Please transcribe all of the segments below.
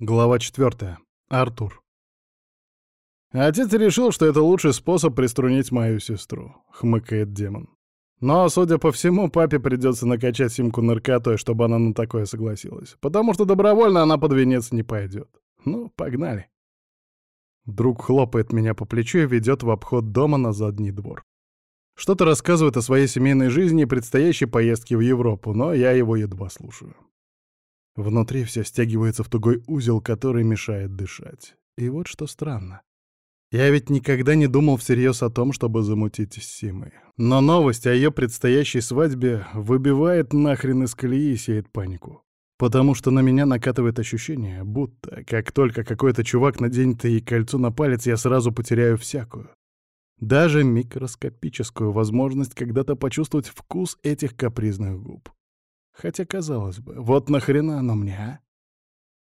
Глава 4. Артур. «Отец решил, что это лучший способ приструнить мою сестру», — хмыкает демон. «Но, судя по всему, папе придется накачать симку наркотой, чтобы она на такое согласилась, потому что добровольно она под венец не пойдет. Ну, погнали». Друг хлопает меня по плечу и ведет в обход дома на задний двор. Что-то рассказывает о своей семейной жизни и предстоящей поездке в Европу, но я его едва слушаю. Внутри все стягивается в тугой узел, который мешает дышать. И вот что странно. Я ведь никогда не думал всерьез о том, чтобы замутить с Симой. Но новость о ее предстоящей свадьбе выбивает нахрен из колеи и сеет панику. Потому что на меня накатывает ощущение, будто, как только какой-то чувак наденет ей кольцо на палец, я сразу потеряю всякую. Даже микроскопическую возможность когда-то почувствовать вкус этих капризных губ. Хотя, казалось бы, вот нахрена оно мне, а?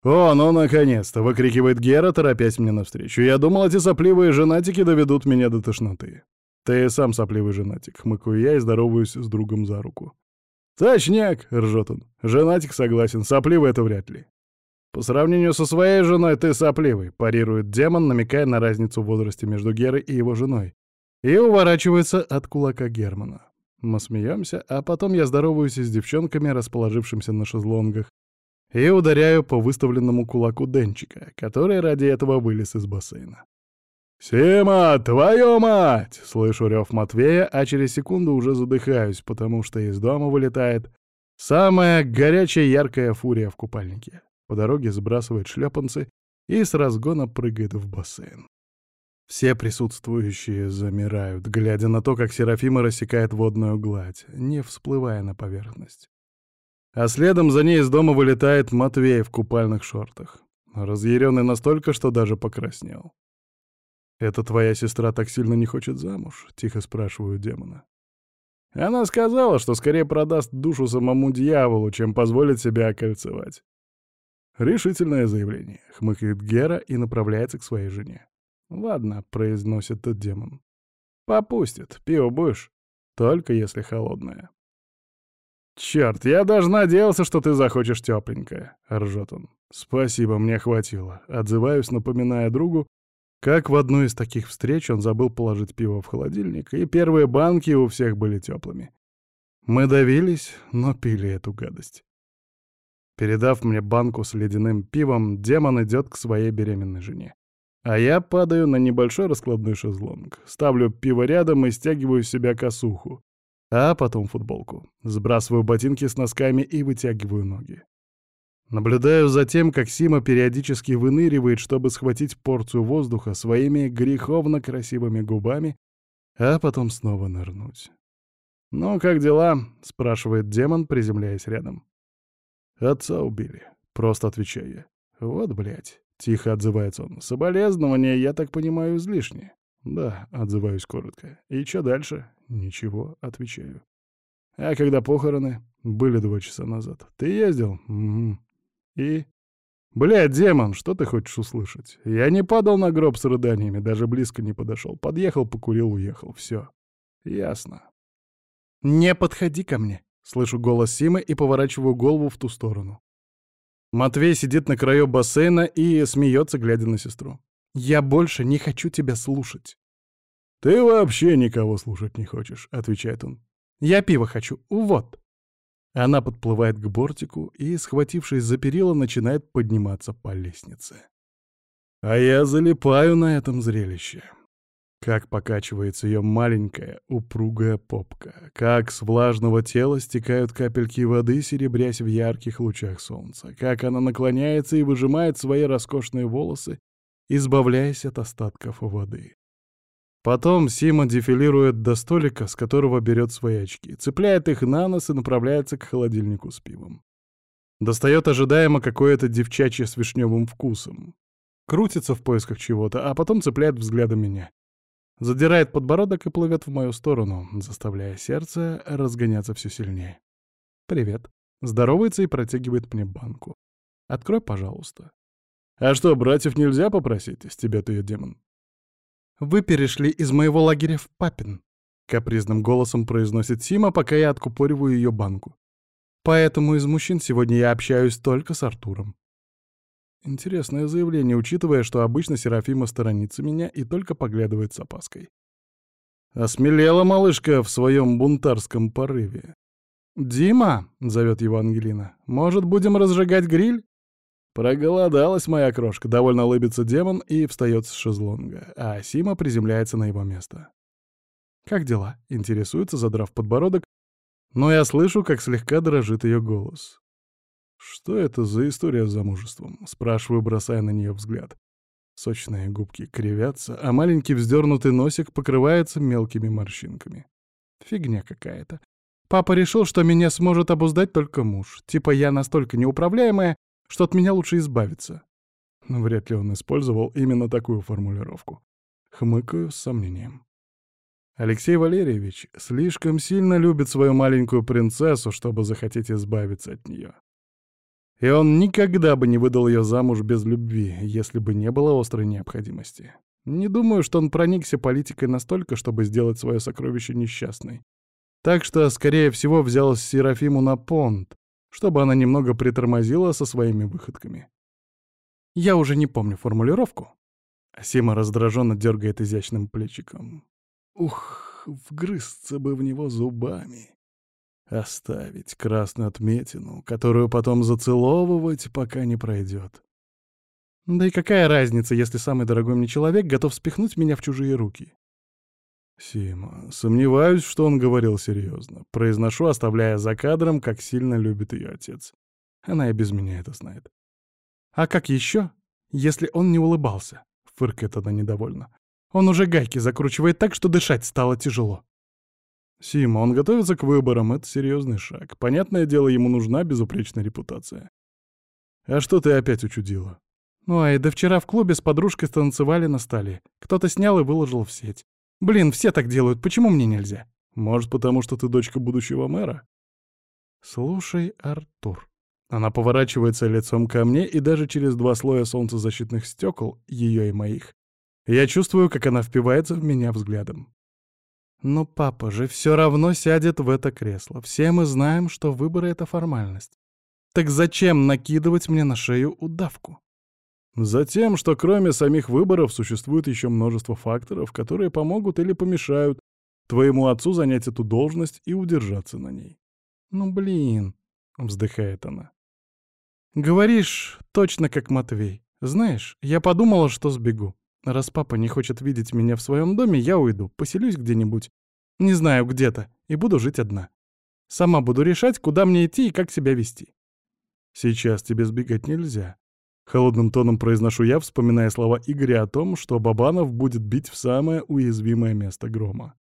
«О, ну наконец-то!» — выкрикивает Гера, торопясь мне навстречу. «Я думал, эти сопливые женатики доведут меня до тошноты». «Ты сам сопливый женатик», — хмыкаю я и здороваюсь с другом за руку. «Точняк!» — ржет он. «Женатик согласен, сопливый — это вряд ли». «По сравнению со своей женой ты сопливый», — парирует демон, намекая на разницу в возрасте между Герой и его женой. И уворачивается от кулака Германа. Мы смеемся, а потом я здороваюсь с девчонками, расположившимся на шезлонгах, и ударяю по выставленному кулаку Денчика, который ради этого вылез из бассейна. «Сима, твою мать!» — слышу рев Матвея, а через секунду уже задыхаюсь, потому что из дома вылетает самая горячая яркая фурия в купальнике. По дороге сбрасывает шлепанцы и с разгона прыгает в бассейн. Все присутствующие замирают, глядя на то, как Серафима рассекает водную гладь, не всплывая на поверхность. А следом за ней из дома вылетает Матвей в купальных шортах, разъяренный настолько, что даже покраснел. «Это твоя сестра так сильно не хочет замуж?» — тихо спрашиваю демона. Она сказала, что скорее продаст душу самому дьяволу, чем позволит себя окольцевать. Решительное заявление, хмыкает Гера и направляется к своей жене. «Ладно», — произносит тот демон. «Попустит. Пиво будешь? Только если холодное». «Чёрт, я даже надеялся, что ты захочешь тёпленькое», — ржёт он. «Спасибо, мне хватило». Отзываюсь, напоминая другу, как в одну из таких встреч он забыл положить пиво в холодильник, и первые банки у всех были тёплыми. Мы давились, но пили эту гадость. Передав мне банку с ледяным пивом, демон идёт к своей беременной жене. А я падаю на небольшой раскладной шезлонг, ставлю пиво рядом и стягиваю с себя косуху, а потом футболку. Сбрасываю ботинки с носками и вытягиваю ноги. Наблюдаю за тем, как Сима периодически выныривает, чтобы схватить порцию воздуха своими греховно красивыми губами, а потом снова нырнуть. «Ну, как дела?» — спрашивает демон, приземляясь рядом. «Отца убили», — просто отвечаю я. «Вот, блядь». — тихо отзывается он. «Соболезнования, я так понимаю, излишние». «Да», — отзываюсь коротко. «И что дальше?» «Ничего», — отвечаю. «А когда похороны?» «Были два часа назад». «Ты ездил?» «Угу». «И?» «Бля, демон, что ты хочешь услышать? Я не падал на гроб с рыданиями, даже близко не подошел. Подъехал, покурил, уехал. Все. Ясно». «Не подходи ко мне», — слышу голос Симы и поворачиваю голову в ту сторону. Матвей сидит на краю бассейна и смеется, глядя на сестру. «Я больше не хочу тебя слушать». «Ты вообще никого слушать не хочешь», — отвечает он. «Я пиво хочу. Вот». Она подплывает к бортику и, схватившись за перила, начинает подниматься по лестнице. А я залипаю на этом зрелище. Как покачивается ее маленькая, упругая попка, как с влажного тела стекают капельки воды, серебрясь в ярких лучах солнца, как она наклоняется и выжимает свои роскошные волосы, избавляясь от остатков воды. Потом Сима дефилирует до столика, с которого берет свои очки, цепляет их на нос и направляется к холодильнику с пивом. Достает ожидаемо какое-то девчачье с вишневым вкусом. Крутится в поисках чего-то, а потом цепляет взглядом меня задирает подбородок и плывет в мою сторону, заставляя сердце разгоняться все сильнее. «Привет». Здоровается и протягивает мне банку. «Открой, пожалуйста». «А что, братьев нельзя попросить?» — стебет ее демон. «Вы перешли из моего лагеря в Папин», — капризным голосом произносит Сима, пока я откупориваю ее банку. «Поэтому из мужчин сегодня я общаюсь только с Артуром». Интересное заявление, учитывая, что обычно Серафима сторонится меня и только поглядывает с опаской. Осмелела малышка в своем бунтарском порыве. «Дима!» — зовет его Ангелина. «Может, будем разжигать гриль?» Проголодалась моя крошка, довольно улыбится демон и встает с шезлонга, а Сима приземляется на его место. «Как дела?» — интересуется, задрав подбородок, но я слышу, как слегка дрожит ее голос. «Что это за история с замужеством?» — спрашиваю, бросая на нее взгляд. Сочные губки кривятся, а маленький вздернутый носик покрывается мелкими морщинками. Фигня какая-то. Папа решил, что меня сможет обуздать только муж. Типа я настолько неуправляемая, что от меня лучше избавиться. Вряд ли он использовал именно такую формулировку. Хмыкаю с сомнением. Алексей Валерьевич слишком сильно любит свою маленькую принцессу, чтобы захотеть избавиться от нее. И он никогда бы не выдал ее замуж без любви, если бы не было острой необходимости. Не думаю, что он проникся политикой настолько, чтобы сделать свое сокровище несчастной. Так что, скорее всего, взял Серафиму на понт, чтобы она немного притормозила со своими выходками. Я уже не помню формулировку. Сима раздраженно дергает изящным плечиком. Ух, вгрызться бы в него зубами. Оставить красную отметину, которую потом зацеловывать, пока не пройдет. Да и какая разница, если самый дорогой мне человек готов спихнуть меня в чужие руки? Сима, сомневаюсь, что он говорил серьезно. Произношу, оставляя за кадром, как сильно любит ее отец. Она и без меня это знает. А как еще, если он не улыбался? Фыркает она недовольно. Он уже гайки закручивает так, что дышать стало тяжело. Сима, он готовится к выборам, это серьезный шаг. Понятное дело, ему нужна безупречная репутация. А что ты опять учудила? Ну, ай, да вчера в клубе с подружкой станцевали на столе. Кто-то снял и выложил в сеть. Блин, все так делают, почему мне нельзя? Может, потому что ты дочка будущего мэра? Слушай, Артур. Она поворачивается лицом ко мне, и даже через два слоя солнцезащитных стекол, ее и моих, я чувствую, как она впивается в меня взглядом. Но папа же все равно сядет в это кресло. Все мы знаем, что выборы — это формальность. Так зачем накидывать мне на шею удавку? Затем, что кроме самих выборов существует еще множество факторов, которые помогут или помешают твоему отцу занять эту должность и удержаться на ней. «Ну, блин», — вздыхает она. «Говоришь точно как Матвей. Знаешь, я подумала, что сбегу. Раз папа не хочет видеть меня в своем доме, я уйду, поселюсь где-нибудь. Не знаю, где-то, и буду жить одна. Сама буду решать, куда мне идти и как себя вести. Сейчас тебе сбегать нельзя. Холодным тоном произношу я, вспоминая слова Игоря о том, что Бабанов будет бить в самое уязвимое место грома.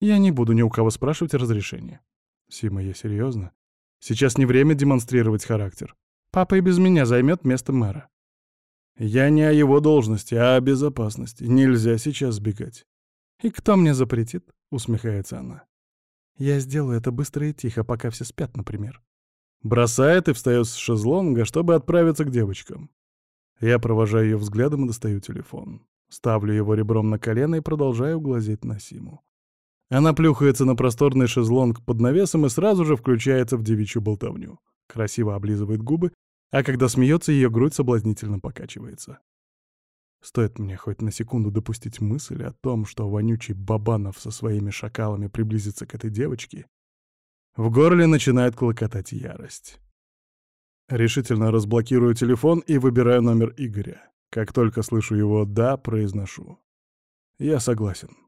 Я не буду ни у кого спрашивать разрешения. Сима, я серьезно? Сейчас не время демонстрировать характер. Папа и без меня займет место мэра. Я не о его должности, а о безопасности. Нельзя сейчас сбегать. «И кто мне запретит?» — усмехается она. «Я сделаю это быстро и тихо, пока все спят, например». Бросает и встает с шезлонга, чтобы отправиться к девочкам. Я провожаю ее взглядом и достаю телефон. Ставлю его ребром на колено и продолжаю глазеть на Симу. Она плюхается на просторный шезлонг под навесом и сразу же включается в девичью болтовню. Красиво облизывает губы, а когда смеется, ее грудь соблазнительно покачивается. Стоит мне хоть на секунду допустить мысль о том, что вонючий Бабанов со своими шакалами приблизится к этой девочке, в горле начинает клокотать ярость. Решительно разблокирую телефон и выбираю номер Игоря. Как только слышу его «да», произношу. Я согласен.